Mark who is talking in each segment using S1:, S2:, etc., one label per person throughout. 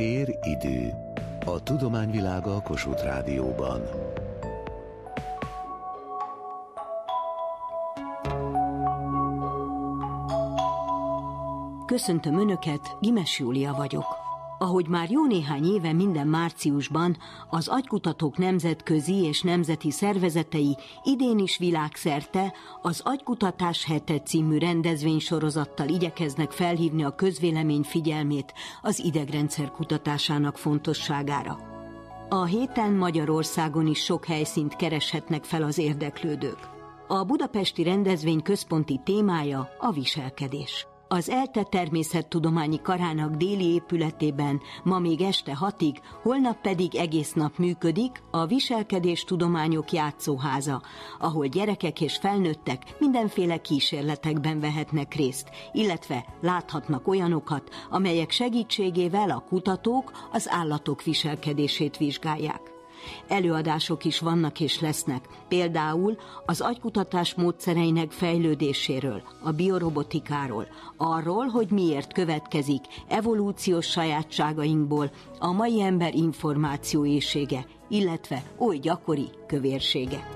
S1: Tér-idő. A tudományvilága a Kossuth Rádióban.
S2: Köszöntöm Önöket, Gimes Júlia vagyok. Ahogy már jó néhány éve minden márciusban az agykutatók nemzetközi és nemzeti szervezetei idén is világszerte az Agykutatás hete című rendezvénysorozattal igyekeznek felhívni a közvélemény figyelmét az idegrendszer kutatásának fontosságára. A héten Magyarországon is sok helyszínt kereshetnek fel az érdeklődők. A budapesti rendezvény központi témája a viselkedés. Az ELTE természettudományi karának déli épületében ma még este hatig, holnap pedig egész nap működik a Viselkedés Tudományok Játszóháza, ahol gyerekek és felnőttek mindenféle kísérletekben vehetnek részt, illetve láthatnak olyanokat, amelyek segítségével a kutatók az állatok viselkedését vizsgálják. Előadások is vannak és lesznek, például az agykutatás módszereinek fejlődéséről, a biorobotikáról, arról, hogy miért következik evolúciós sajátságainkból a mai ember információészsége, illetve oly gyakori kövérsége.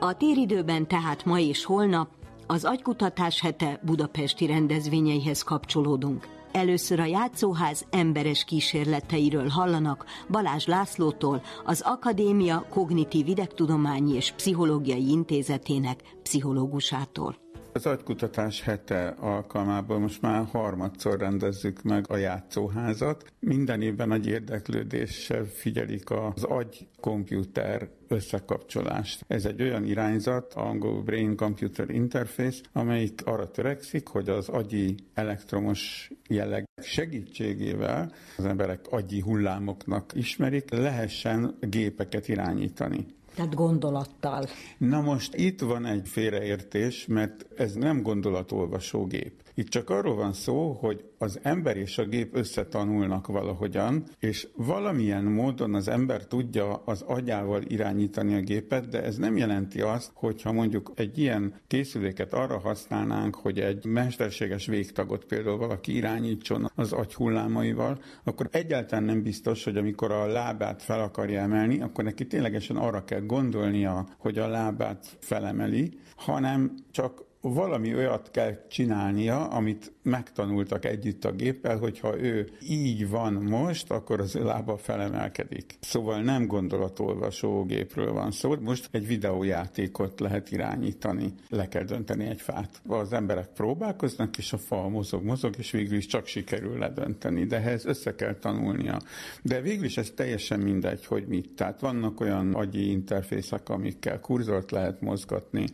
S2: A téridőben tehát ma és holnap az agykutatás hete budapesti rendezvényeihez kapcsolódunk. Először a játszóház emberes kísérleteiről hallanak Balázs Lászlótól, az Akadémia Kognitív Idegtudományi és Pszichológiai Intézetének pszichológusától.
S3: Az agykutatás hete alkalmából most már harmadszor rendezzük meg a játszóházat. Minden évben nagy érdeklődéssel figyelik az agy-komputer összekapcsolást. Ez egy olyan irányzat, angol Brain Computer Interface, amelyik arra törekszik, hogy az agyi elektromos jelleg segítségével az emberek agyi hullámoknak ismerik, lehessen gépeket irányítani.
S2: Tehát gondolattal.
S3: Na most itt van egy félreértés, mert ez nem gondolatolvasógép. Itt csak arról van szó, hogy az ember és a gép összetanulnak valahogyan, és valamilyen módon az ember tudja az agyával irányítani a gépet, de ez nem jelenti azt, hogyha mondjuk egy ilyen készüléket arra használnánk, hogy egy mesterséges végtagot például valaki irányítson az agy hullámaival, akkor egyáltalán nem biztos, hogy amikor a lábát fel akarja emelni, akkor neki ténylegesen arra kell gondolnia, hogy a lábát felemeli, hanem csak valami olyat kell csinálnia, amit megtanultak együtt a géppel, hogyha ő így van most, akkor az lába felemelkedik. Szóval nem gondolatolvasó gépről van szó. Most egy videójátékot lehet irányítani. Le kell dönteni egy fát. Az emberek próbálkoznak, és a fa mozog, mozog, és végül is csak sikerül ledönteni. De ehhez össze kell tanulnia. De végül is ez teljesen mindegy, hogy mit. Tehát vannak olyan agyi interfészek, amikkel kurzort lehet mozgatni,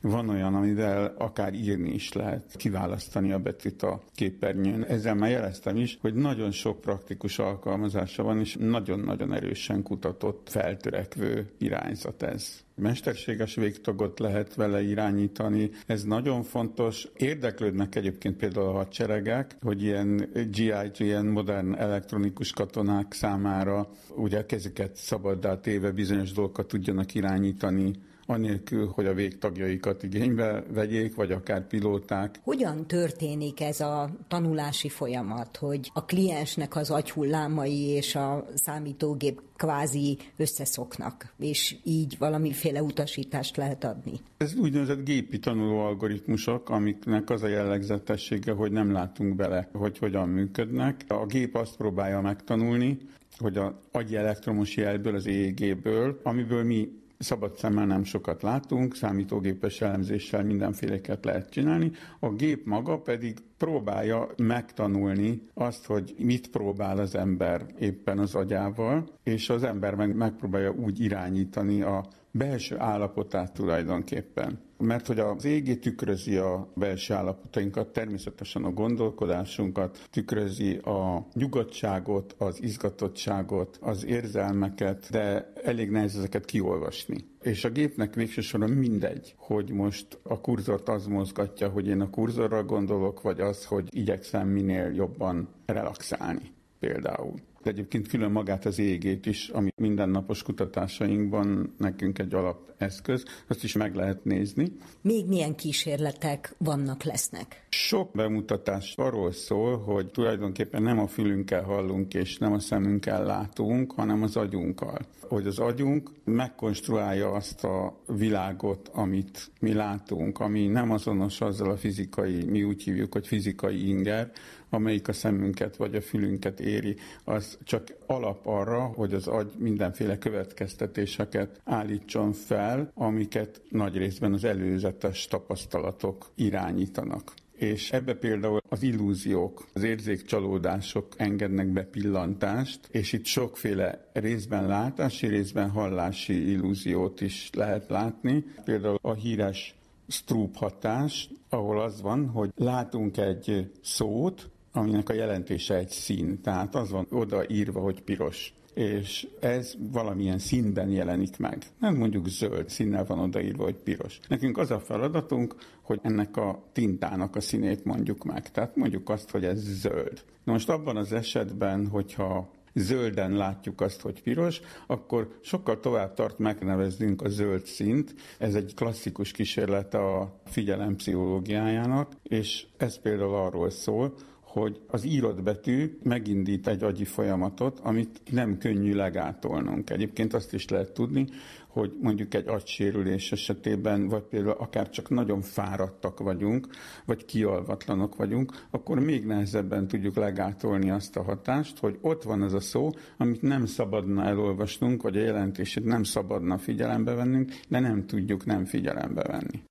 S3: van olyan, amivel akár írni is lehet, kiválasztani a betűt a képernyőn. Ezzel már jeleztem is, hogy nagyon sok praktikus alkalmazása van, és nagyon-nagyon erősen kutatott, feltörekvő irányzat ez mesterséges végtagot lehet vele irányítani. Ez nagyon fontos. Érdeklődnek egyébként például a hadseregek, hogy ilyen GI, ilyen modern elektronikus katonák számára ugye kezüket szabaddá téve bizonyos dolgokat tudjanak irányítani anélkül, hogy a végtagjaikat igénybe vegyék, vagy akár pilóták.
S2: Hogyan történik ez a tanulási folyamat, hogy a kliensnek az agyhullámai és a számítógép kvázi összeszoknak, és így valamiféle utasítást lehet adni?
S3: Ez úgynevezett gépi tanuló algoritmusok, amiknek az a jellegzetessége, hogy nem látunk bele, hogy hogyan működnek. A gép azt próbálja megtanulni, hogy a agyi elektromos jelből, az EEG-ből, amiből mi szabad szemmel nem sokat látunk, számítógépes elemzéssel mindenféleket lehet csinálni, a gép maga pedig próbálja megtanulni azt, hogy mit próbál az ember éppen az agyával, és az ember meg megpróbálja úgy irányítani a belső állapotát tulajdonképpen. Mert hogy az égi tükrözi a belső állapotainkat, természetesen a gondolkodásunkat, tükrözi a nyugodtságot, az izgatottságot, az érzelmeket, de elég nehéz ezeket kiolvasni. És a gépnek végső soron mindegy, hogy most a kurzort az mozgatja, hogy én a kurzorra gondolok, vagy az, hogy igyekszem minél jobban relaxálni például. Egyébként külön magát az égét is, ami mindennapos kutatásainkban nekünk egy alapeszköz, azt is meg lehet nézni.
S2: Még milyen kísérletek vannak, lesznek?
S3: Sok bemutatás arról szól, hogy tulajdonképpen nem a fülünkkel hallunk és nem a szemünkkel látunk, hanem az agyunkkal. Hogy az agyunk megkonstruálja azt a világot, amit mi látunk, ami nem azonos azzal a fizikai, mi úgy hívjuk, hogy fizikai inger, amelyik a szemünket vagy a fülünket éri, az csak alap arra, hogy az agy mindenféle következtetéseket állítson fel, amiket nagy részben az előzetes tapasztalatok irányítanak és ebbe például az illúziók, az érzékcsalódások engednek be pillantást, és itt sokféle részben látási, részben hallási illúziót is lehet látni. Például a híres Stroop hatás, ahol az van, hogy látunk egy szót, aminek a jelentése egy szín, tehát az van odaírva, hogy piros és ez valamilyen színben jelenik meg. Nem mondjuk zöld színnel van odaírva, hogy piros. Nekünk az a feladatunk, hogy ennek a tintának a színét mondjuk meg. Tehát mondjuk azt, hogy ez zöld. Na most abban az esetben, hogyha zölden látjuk azt, hogy piros, akkor sokkal tovább tart megneveznünk a zöld szint. Ez egy klasszikus kísérlet a figyelem pszichológiájának, és ez például arról szól, hogy az írott betű megindít egy agyi folyamatot, amit nem könnyű legátolnunk. Egyébként azt is lehet tudni, hogy mondjuk egy agysérülés esetében, vagy például akár csak nagyon fáradtak vagyunk, vagy kialvatlanok vagyunk, akkor még nehezebben tudjuk legátolni azt a hatást, hogy ott van az a szó, amit nem szabadna elolvasnunk, vagy a jelentését nem szabadna figyelembe vennünk, de nem tudjuk nem figyelembe venni.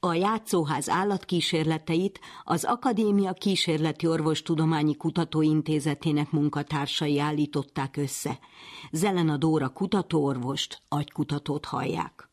S2: A játszóház állatkísérleteit az Akadémia Kísérleti Orvostudományi Kutatóintézetének munkatársai állították össze. Zelena Dóra kutatóorvost, agykutatót hallják.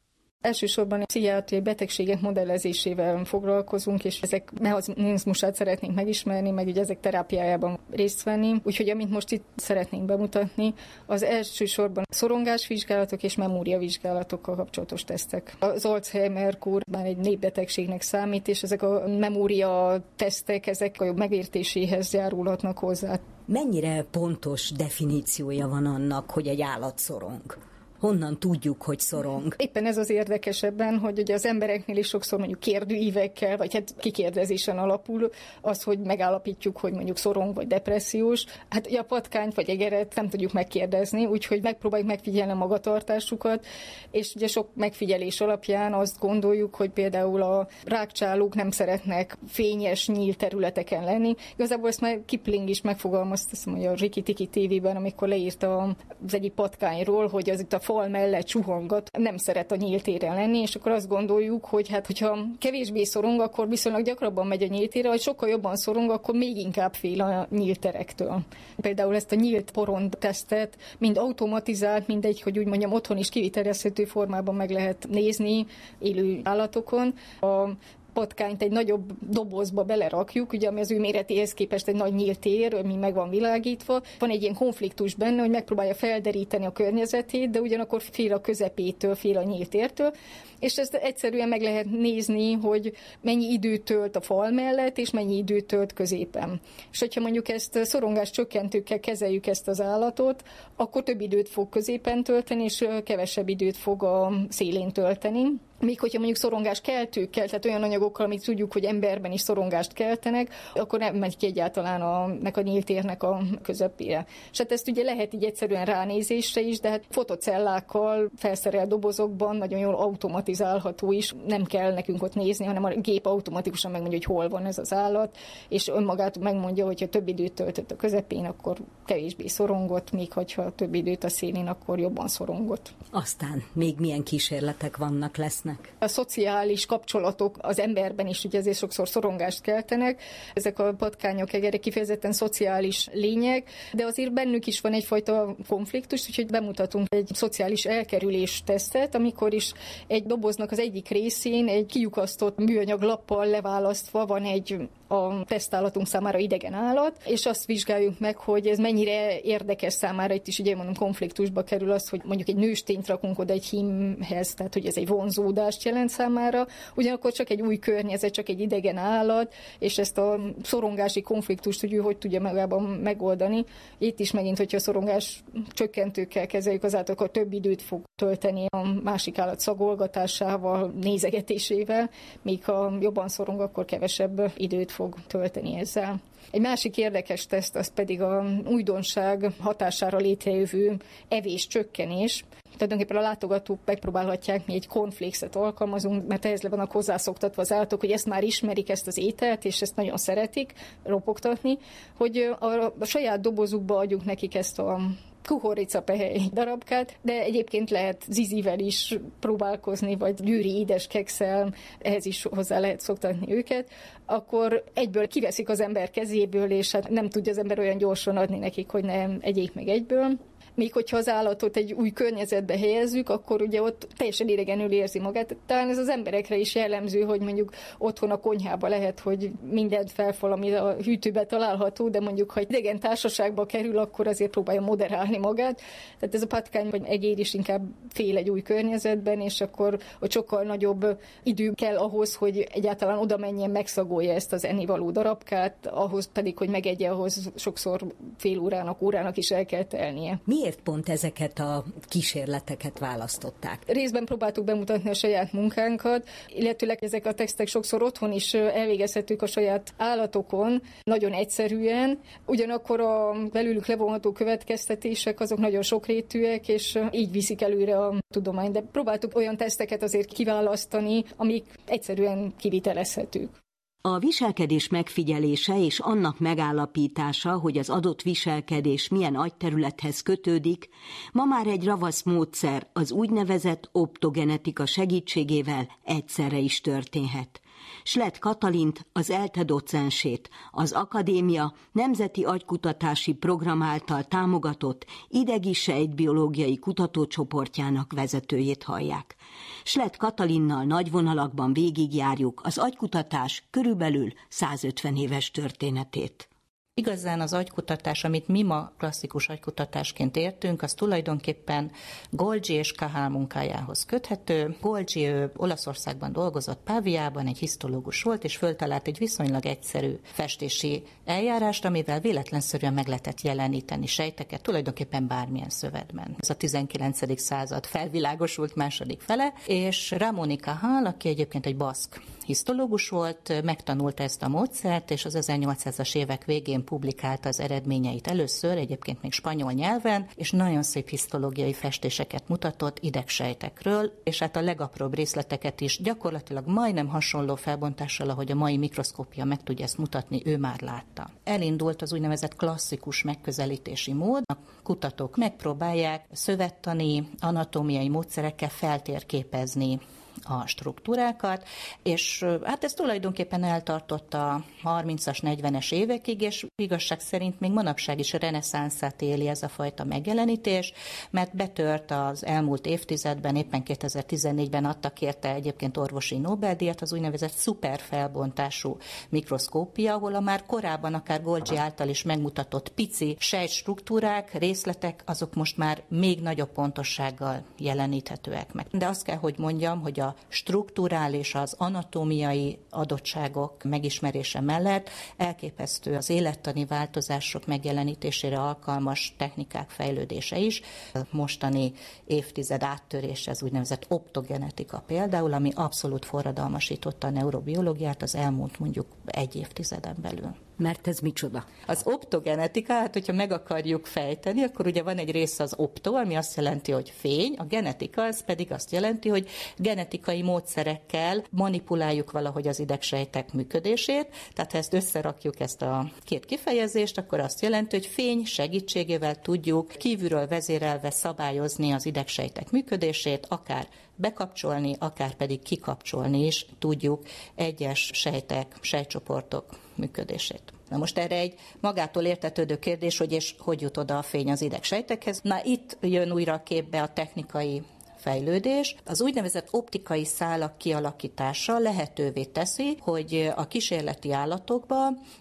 S4: Elsősorban a pszichiátriai betegségek modellezésével foglalkozunk, és ezek mechanizmusát szeretnénk megismerni, meg ugye ezek terápiájában részt venni. Úgyhogy amit most itt szeretnénk bemutatni, az elsősorban szorongásvizsgálatok és memóriavizsgálatokkal kapcsolatos tesztek. Az Alzheimer kór már egy népbetegségnek számít, és ezek a memória tesztek, ezek a megértéséhez járulhatnak hozzá.
S2: Mennyire pontos definíciója van annak, hogy egy állat szorong? Honnan tudjuk, hogy szorong.
S4: Éppen ez az érdekesebben, hogy ugye az embereknél is sokszor mondjuk kérdőívekkel, vagy hát kikérdezésen alapul az, hogy megállapítjuk, hogy mondjuk szorong vagy depressziós. Hát a patkányt vagy egeret nem tudjuk megkérdezni, úgyhogy megpróbáljuk megfigyelni a magatartásukat, és ugye sok megfigyelés alapján azt gondoljuk, hogy például a rákcsálók nem szeretnek fényes, nyílt területeken lenni. Igazából ezt már Kipling is megfogalmazta, azt mondja, a Riki Tiki tévében, amikor leírta az egyik patkányról, hogy az itt a fal mellett suhongat, nem szeret a nyílt téren lenni, és akkor azt gondoljuk, hogy hát, hogyha kevésbé szorong, akkor viszonylag gyakrabban megy a nyílt térre, vagy sokkal jobban szorong, akkor még inkább fél a nyílt terektől. Például ezt a nyílt porond tesztet mind automatizált, mindegy, hogy úgy mondjam, otthon is kivitelezhető formában meg lehet nézni élő állatokon. A patkányt egy nagyobb dobozba belerakjuk, ugye, ami az ő méretéhez képest egy nagy nyílt tér, ami meg van világítva. Van egy ilyen konfliktus benne, hogy megpróbálja felderíteni a környezetét, de ugyanakkor fél a közepétől, fél a nyílt tértől, és ezt egyszerűen meg lehet nézni, hogy mennyi időt tölt a fal mellett, és mennyi időt tölt középen. És hogyha mondjuk ezt szorongás csökkentőkkel kezeljük ezt az állatot, akkor több időt fog középen tölteni, és kevesebb időt fog a szélén tölteni. Míg hogyha mondjuk szorongás keltőkkel, tehát olyan anyagokkal, amit tudjuk, hogy emberben is szorongást keltenek, akkor nem megy ki egyáltalán a, nek a nyílt érnek a közepére. És hát ezt ugye lehet így egyszerűen ránézésre is, de hát fotocellákkal felszerelt dobozokban nagyon jól automatizálható is, nem kell nekünk ott nézni, hanem a gép automatikusan megmondja, hogy hol van ez az állat, és önmagát megmondja, hogy ha több időt töltött a közepén, akkor kevésbé szorongott, míg hogyha több időt a szélén, akkor jobban szorongott.
S2: Aztán még milyen kísérletek vannak, lesznek?
S4: A szociális kapcsolatok az emberben is ugye ezért sokszor szorongást keltenek. Ezek a patkányok, egerek kifejezetten szociális lények, de azért bennük is van egyfajta konfliktus, úgyhogy bemutatunk egy szociális elkerülés tesztet, amikor is egy doboznak az egyik részén egy kiukasztott műanyag lappal leválasztva van egy a tesztállatunk számára idegen állat, és azt vizsgáljuk meg, hogy ez mennyire érdekes számára, itt is ugye mondom konfliktusba kerül az, hogy mondjuk egy nőstényt rakunk oda egy hímhez, tehát hogy ez egy vonzódást jelent számára, ugyanakkor csak egy új környezet, csak egy idegen állat, és ezt a szorongási konfliktust, hogy ő hogy tudja magában megoldani. Itt is megint, hogyha a szorongás csökkentőkkel kezeljük, azáltal akkor több időt fog tölteni a másik állat szagolgatásával, nézegetésével, míg ha jobban szorong, akkor kevesebb időt fog tölteni ezzel. Egy másik érdekes teszt az pedig a újdonság hatására létrejövő evés csökkenés. Tulajdonképpen a látogatók megpróbálhatják, mi egy konflixet alkalmazunk, mert ehhez le vannak hozzászoktatva az állatok, hogy ezt már ismerik, ezt az ételt, és ezt nagyon szeretik ropogtatni, hogy a, a saját dobozukba adjuk nekik ezt a kukoricapehely darabkát, de egyébként lehet zizivel is próbálkozni, vagy gyűri édes kekszel, ehhez is hozzá lehet szoktatni őket, akkor egyből kiveszik az ember kezéből, és hát nem tudja az ember olyan gyorsan adni nekik, hogy nem egyék meg egyből. Míg hogyha az állatot egy új környezetbe helyezzük, akkor ugye ott teljesen idegenül érzi magát. Talán ez az emberekre is jellemző, hogy mondjuk otthon a konyhába lehet, hogy mindent felfal, ami a hűtőbe található, de mondjuk, ha idegen társaságba kerül, akkor azért próbálja moderálni magát. Tehát ez a patkány vagy egér is inkább fél egy új környezetben, és akkor hogy sokkal nagyobb idő kell ahhoz, hogy egyáltalán oda menjen, megszagolja ezt az ennivaló darabkát, ahhoz pedig, hogy megegye, ahhoz sokszor fél órának, órának is el kell telnie.
S2: Mi miért pont ezeket a kísérleteket választották?
S4: Részben próbáltuk bemutatni a saját munkánkat, illetőleg ezek a textek sokszor otthon is elvégezhetők a saját állatokon, nagyon egyszerűen, ugyanakkor a belőlük levonható következtetések azok nagyon sokrétűek, és így viszik előre a tudományt. De próbáltuk olyan teszteket azért kiválasztani, amik egyszerűen kivitelezhetők.
S2: A viselkedés megfigyelése és annak megállapítása, hogy az adott viselkedés milyen agyterülethez kötődik, ma már egy ravasz módszer az úgynevezett optogenetika segítségével egyszerre is történhet. Slet Katalint, az ELTE docensét, az Akadémia Nemzeti Agykutatási Program által támogatott idegi sejtbiológiai kutatócsoportjának vezetőjét hallják. Slet Katalinnal nagy vonalakban végigjárjuk az agykutatás körülbelül 150 éves történetét.
S5: Igazán az agykutatás, amit mi ma klasszikus agykutatásként értünk, az tulajdonképpen Golgi és Kahal munkájához köthető. Golgi ő Olaszországban dolgozott Páviában, egy hisztológus volt, és föltalált egy viszonylag egyszerű festési eljárást, amivel véletlenszerűen meg lehetett jeleníteni sejteket, tulajdonképpen bármilyen szövetben. Ez a 19. század felvilágosult második fele, és Ramoni Kahal, aki egyébként egy baszk hisztológus volt, megtanulta ezt a módszert, és az 1800-as évek végén publikálta az eredményeit először, egyébként még spanyol nyelven, és nagyon szép hisztológiai festéseket mutatott idegsejtekről, és hát a legapróbb részleteket is gyakorlatilag majdnem hasonló felbontással, ahogy a mai mikroszkópia meg tudja ezt mutatni, ő már látta. Elindult az úgynevezett klasszikus megközelítési mód. A kutatók megpróbálják szövettani, anatómiai módszerekkel feltérképezni a struktúrákat, és hát ez tulajdonképpen eltartott a 30-as, 40-es évekig, és igazság szerint még manapság is a reneszánszát éli ez a fajta megjelenítés, mert betört az elmúlt évtizedben, éppen 2014-ben adtak érte egyébként orvosi Nobel-díjat, az úgynevezett szuperfelbontású mikroszkópia, ahol a már korábban akár Golgi által is megmutatott pici sejtstruktúrák, részletek, azok most már még nagyobb pontossággal jeleníthetőek meg. De azt kell, hogy mondjam, hogy a strukturális, az anatómiai adottságok megismerése mellett elképesztő az élettani változások megjelenítésére alkalmas technikák fejlődése is. A mostani évtized áttörése az úgynevezett optogenetika például, ami abszolút forradalmasította a neurobiológiát az elmúlt mondjuk egy évtizeden belül.
S2: Mert ez micsoda?
S5: Az optogenetika, hát hogyha meg akarjuk fejteni, akkor ugye van egy része az opto, ami azt jelenti, hogy fény, a genetika az pedig azt jelenti, hogy genetikai módszerekkel manipuláljuk valahogy az idegsejtek működését, tehát ha ezt összerakjuk ezt a két kifejezést, akkor azt jelenti, hogy fény segítségével tudjuk kívülről vezérelve szabályozni az idegsejtek működését, akár bekapcsolni, akár pedig kikapcsolni is tudjuk egyes sejtek, sejtcsoportok működését. Na most erre egy magától értetődő kérdés, hogy és hogy jut oda a fény az idegsejtekhez. Na itt jön újra a képbe a technikai fejlődés. Az úgynevezett optikai szálak kialakítása lehetővé teszi, hogy a kísérleti állatokba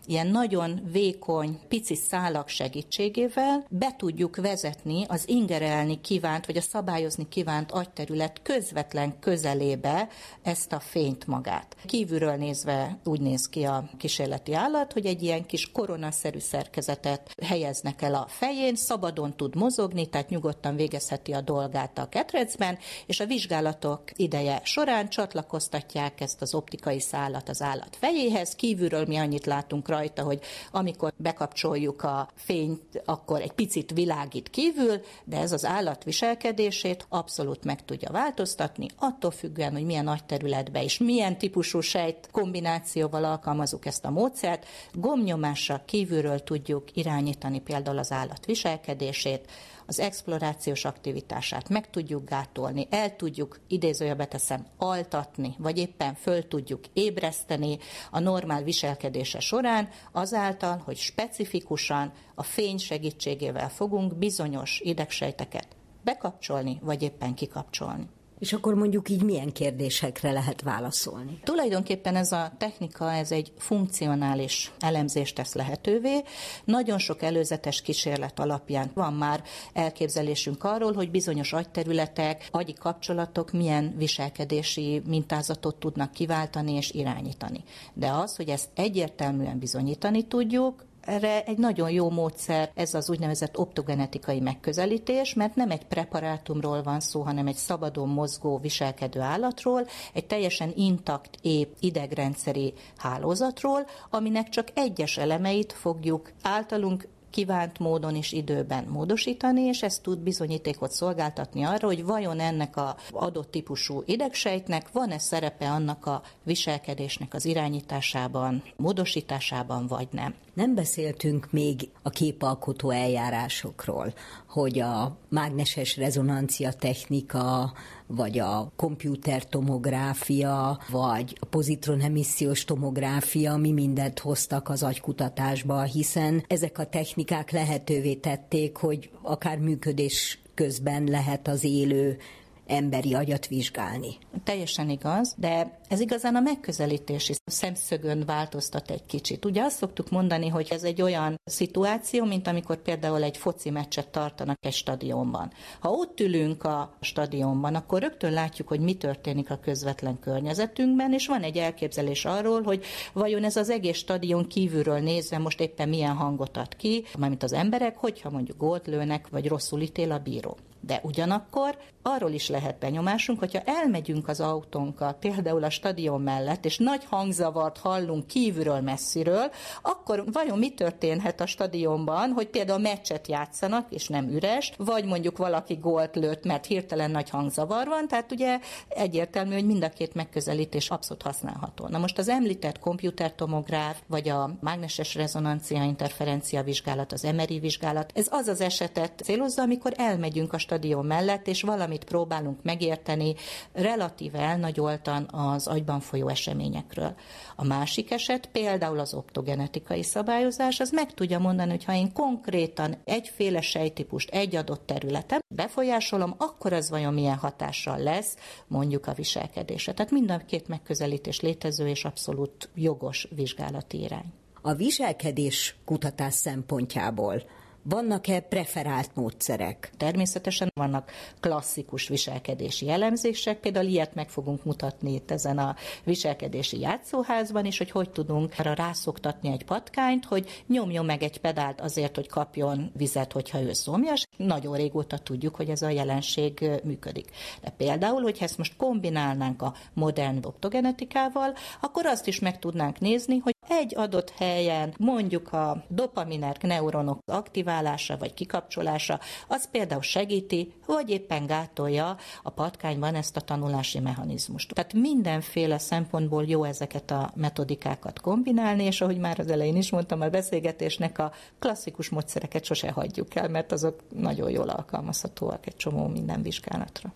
S5: ilyen nagyon vékony, pici szálak segítségével be tudjuk vezetni az ingerelni kívánt, vagy a szabályozni kívánt agyterület közvetlen közelébe ezt a fényt magát. Kívülről nézve úgy néz ki a kísérleti állat, hogy egy ilyen kis koronaszerű szerkezetet helyeznek el a fején, szabadon tud mozogni, tehát nyugodtan végezheti a dolgát a ketrecben, és a vizsgálatok ideje során csatlakoztatják ezt az optikai szálat az állat fejéhez. Kívülről mi annyit látunk rajta, hogy amikor bekapcsoljuk a fényt, akkor egy picit világít kívül, de ez az állat viselkedését abszolút meg tudja változtatni, attól függően, hogy milyen nagy területbe és milyen típusú sejt kombinációval alkalmazunk ezt a módszert, gomnyomással kívülről tudjuk irányítani például az állat viselkedését, az explorációs aktivitását meg tudjuk gátolni, el tudjuk, idézőjelbe teszem, altatni, vagy éppen föl tudjuk ébreszteni a normál viselkedése során, azáltal, hogy specifikusan a fény segítségével fogunk bizonyos idegsejteket bekapcsolni, vagy éppen kikapcsolni.
S2: És akkor mondjuk így milyen kérdésekre lehet válaszolni?
S5: Tulajdonképpen ez a technika, ez egy funkcionális elemzést tesz lehetővé. Nagyon sok előzetes kísérlet alapján van már elképzelésünk arról, hogy bizonyos agyterületek, agyi kapcsolatok milyen viselkedési mintázatot tudnak kiváltani és irányítani. De az, hogy ezt egyértelműen bizonyítani tudjuk, erre egy nagyon jó módszer ez az úgynevezett optogenetikai megközelítés, mert nem egy preparátumról van szó, hanem egy szabadon mozgó, viselkedő állatról, egy teljesen intakt, épp idegrendszeri hálózatról, aminek csak egyes elemeit fogjuk általunk kívánt módon és időben módosítani, és ez tud bizonyítékot szolgáltatni arra, hogy vajon ennek a adott típusú idegsejtnek van-e szerepe annak a viselkedésnek az irányításában, módosításában, vagy nem.
S2: Nem beszéltünk még a képalkotó eljárásokról, hogy a mágneses rezonancia technika, vagy a komputertomográfia, vagy a pozitronemissziós tomográfia, mi mindent hoztak az agykutatásba, hiszen ezek a technikák lehetővé tették, hogy akár működés közben lehet az élő emberi agyat vizsgálni.
S5: Teljesen igaz, de ez igazán a megközelítési szemszögön változtat egy kicsit. Ugye azt szoktuk mondani, hogy ez egy olyan szituáció, mint amikor például egy foci meccset tartanak egy stadionban. Ha ott ülünk a stadionban, akkor rögtön látjuk, hogy mi történik a közvetlen környezetünkben, és van egy elképzelés arról, hogy vajon ez az egész stadion kívülről nézve most éppen milyen hangot ad ki, mármint az emberek, hogyha mondjuk gólt lőnek, vagy rosszul ítél a bíró. De ugyanakkor arról is lehet benyomásunk, hogyha elmegyünk az autónkkal, például a stadion mellett, és nagy hangzavart hallunk kívülről, messziről, akkor vajon mi történhet a stadionban, hogy például meccset játszanak, és nem üres, vagy mondjuk valaki gólt lőtt, mert hirtelen nagy hangzavar van, tehát ugye egyértelmű, hogy mind a két megközelítés abszolút használható. Na most az említett komputertomográf, vagy a mágneses rezonancia interferencia vizsgálat, az MRI vizsgálat, ez az az esetet célozza, amikor elmegyünk a stadion mellett, és valamit próbálunk megérteni relatíve elnagyoltan az agyban folyó eseményekről. A másik eset például az optogenetikai szabályozás, az meg tudja mondani, hogy ha én konkrétan egyféle sejtípust egy adott területen befolyásolom, akkor az vajon milyen hatással lesz mondjuk a viselkedése. Tehát mind a két megközelítés létező és abszolút jogos vizsgálati irány.
S2: A viselkedés kutatás szempontjából vannak-e preferált módszerek?
S5: Természetesen vannak klasszikus viselkedési jellemzések, például ilyet meg fogunk mutatni itt ezen a viselkedési játszóházban is, hogy hogy tudunk arra rászoktatni egy patkányt, hogy nyomjon meg egy pedált azért, hogy kapjon vizet, hogyha ő szomjas. Nagyon régóta tudjuk, hogy ez a jelenség működik. De például, hogy ezt most kombinálnánk a modern optogenetikával, akkor azt is meg tudnánk nézni, hogy egy adott helyen mondjuk a dopaminerk neuronok aktiválása vagy kikapcsolása, az például segíti, vagy éppen gátolja a patkányban ezt a tanulási mechanizmust. Tehát mindenféle szempontból jó ezeket a metodikákat kombinálni, és ahogy már az elején is mondtam a beszélgetésnek, a klasszikus módszereket sose hagyjuk el, mert azok nagyon jól alkalmazhatóak egy csomó minden vizsgálatra.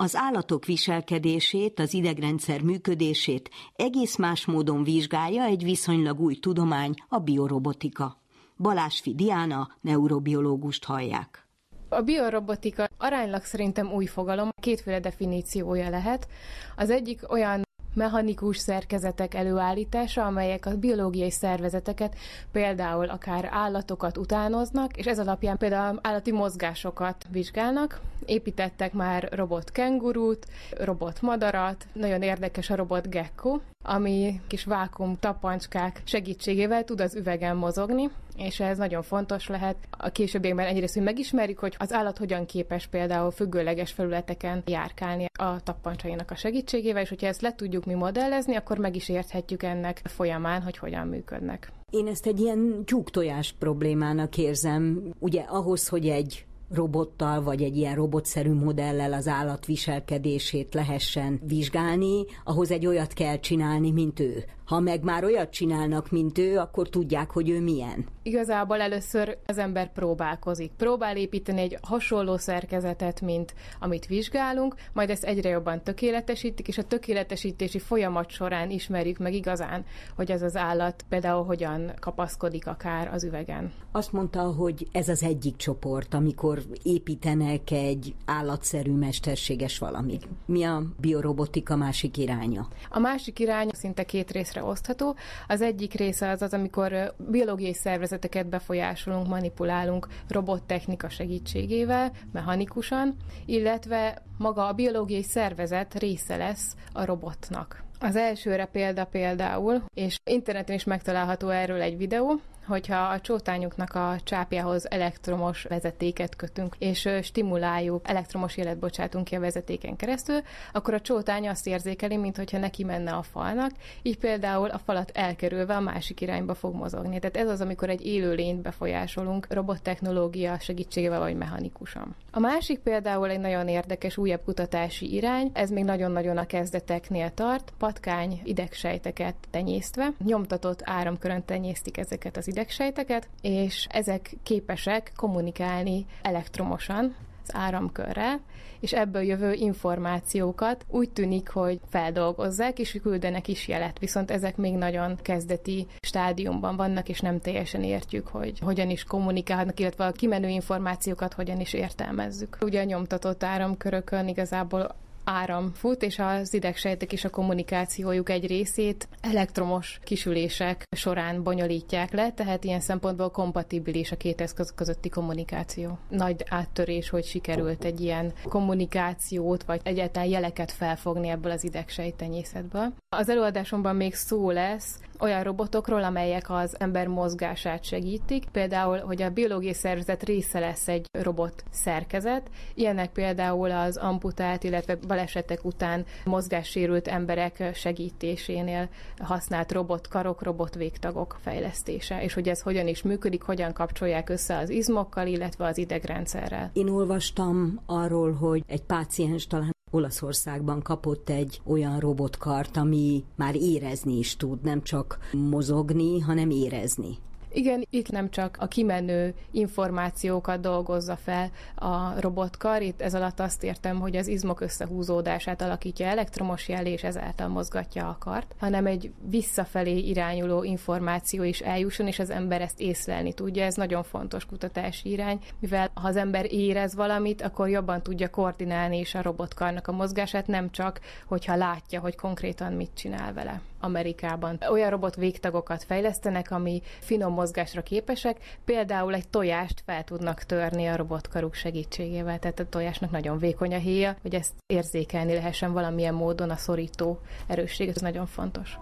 S2: Az állatok viselkedését, az idegrendszer működését egész más módon vizsgálja egy viszonylag új tudomány, a biorobotika. Balázs Diana, neurobiológust hallják.
S6: A biorobotika aránylag szerintem új fogalom, kétféle definíciója lehet. Az egyik olyan mechanikus szerkezetek előállítása, amelyek a biológiai szervezeteket, például akár állatokat utánoznak, és ez alapján például állati mozgásokat vizsgálnak. Építettek már robot kengurút, robot madarat, nagyon érdekes a robot gecko, ami kis vákum tapancskák segítségével tud az üvegen mozogni, és ez nagyon fontos lehet. A későbbiekben egyrészt, hogy megismerjük, hogy az állat hogyan képes például függőleges felületeken járkálni a tappancsainak a segítségével, és hogyha ezt le tudjuk mi modellezni, akkor meg is érthetjük ennek folyamán, hogy hogyan működnek.
S2: Én ezt egy ilyen tyúktojás problémának érzem. Ugye ahhoz, hogy egy robottal, vagy egy ilyen robotszerű modellel az állat viselkedését lehessen vizsgálni, ahhoz egy olyat kell csinálni, mint ő. Ha meg már olyat csinálnak, mint ő, akkor tudják, hogy ő milyen.
S6: Igazából először az ember próbálkozik. Próbál építeni egy hasonló szerkezetet, mint amit vizsgálunk, majd ezt egyre jobban tökéletesítik, és a tökéletesítési folyamat során ismerjük meg igazán, hogy ez az állat például hogyan kapaszkodik akár az üvegen.
S2: Azt mondta, hogy ez az egyik csoport, amikor építenek egy állatszerű mesterséges valamit. Mi a biorobotika másik iránya?
S6: A másik irány szinte két részre részre osztható. Az egyik része az az, amikor biológiai szervezeteket befolyásolunk, manipulálunk robottechnika segítségével, mechanikusan, illetve maga a biológiai szervezet része lesz a robotnak. Az elsőre példa például, és interneten is megtalálható erről egy videó, hogyha a csótányoknak a csápjához elektromos vezetéket kötünk, és stimuláljuk, elektromos jelet bocsátunk ki a vezetéken keresztül, akkor a csótány azt érzékeli, mintha neki menne a falnak, így például a falat elkerülve a másik irányba fog mozogni. Tehát ez az, amikor egy élő lényt befolyásolunk robottechnológia segítségével vagy mechanikusan. A másik például egy nagyon érdekes újabb kutatási irány, ez még nagyon-nagyon a kezdeteknél tart, patkány idegsejteket tenyésztve, nyomtatott áramkörön tenyésztik ezeket az idegsejteket, és ezek képesek kommunikálni elektromosan az áramkörrel, és ebből jövő információkat úgy tűnik, hogy feldolgozzák, és küldenek is jelet, viszont ezek még nagyon kezdeti stádiumban vannak, és nem teljesen értjük, hogy hogyan is kommunikálnak, illetve a kimenő információkat hogyan is értelmezzük. Ugye a nyomtatott áramkörökön igazából áram fut, és az idegsejtek is a kommunikációjuk egy részét elektromos kisülések során bonyolítják le, tehát ilyen szempontból kompatibilis a két eszköz közötti kommunikáció. Nagy áttörés, hogy sikerült egy ilyen kommunikációt, vagy egyáltalán jeleket felfogni ebből az idegsejtenyészetből. Az előadásomban még szó lesz olyan robotokról, amelyek az ember mozgását segítik, például, hogy a biológiai szervezet része lesz egy robot szerkezet, ilyenek például az amputált, illetve balesetek után mozgássérült emberek segítésénél használt robotkarok, robotvégtagok fejlesztése, és hogy ez hogyan is működik, hogyan kapcsolják össze az izmokkal, illetve az idegrendszerrel.
S2: Én olvastam arról, hogy egy páciens talán Olaszországban kapott egy olyan robotkart, ami már érezni is tud, nem csak mozogni, hanem érezni.
S6: Igen, itt nem csak a kimenő információkat dolgozza fel a robotkar, itt ez alatt azt értem, hogy az izmok összehúzódását alakítja elektromos jel, és ezáltal mozgatja a kart, hanem egy visszafelé irányuló információ is eljusson, és az ember ezt észlelni tudja. Ez nagyon fontos kutatási irány, mivel ha az ember érez valamit, akkor jobban tudja koordinálni is a robotkarnak a mozgását, nem csak, hogyha látja, hogy konkrétan mit csinál vele. Amerikában olyan robot végtagokat fejlesztenek, ami finom mozgásra képesek, például egy tojást fel tudnak törni a robotkaruk segítségével, tehát a tojásnak nagyon vékony a héja, hogy ezt érzékelni lehessen valamilyen módon a szorító erősség, ez nagyon fontos.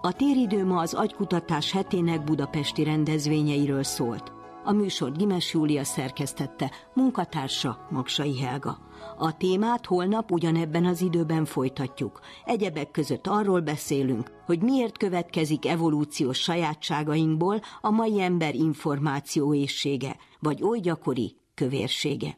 S2: A téridő ma az agykutatás hetének budapesti rendezvényeiről szólt. A műsor Gimes Júlia szerkesztette, munkatársa Magsai Helga. A témát holnap ugyanebben az időben folytatjuk. Egyebek között arról beszélünk, hogy miért következik evolúciós sajátságainkból a mai ember információészsége, vagy oly gyakori kövérsége.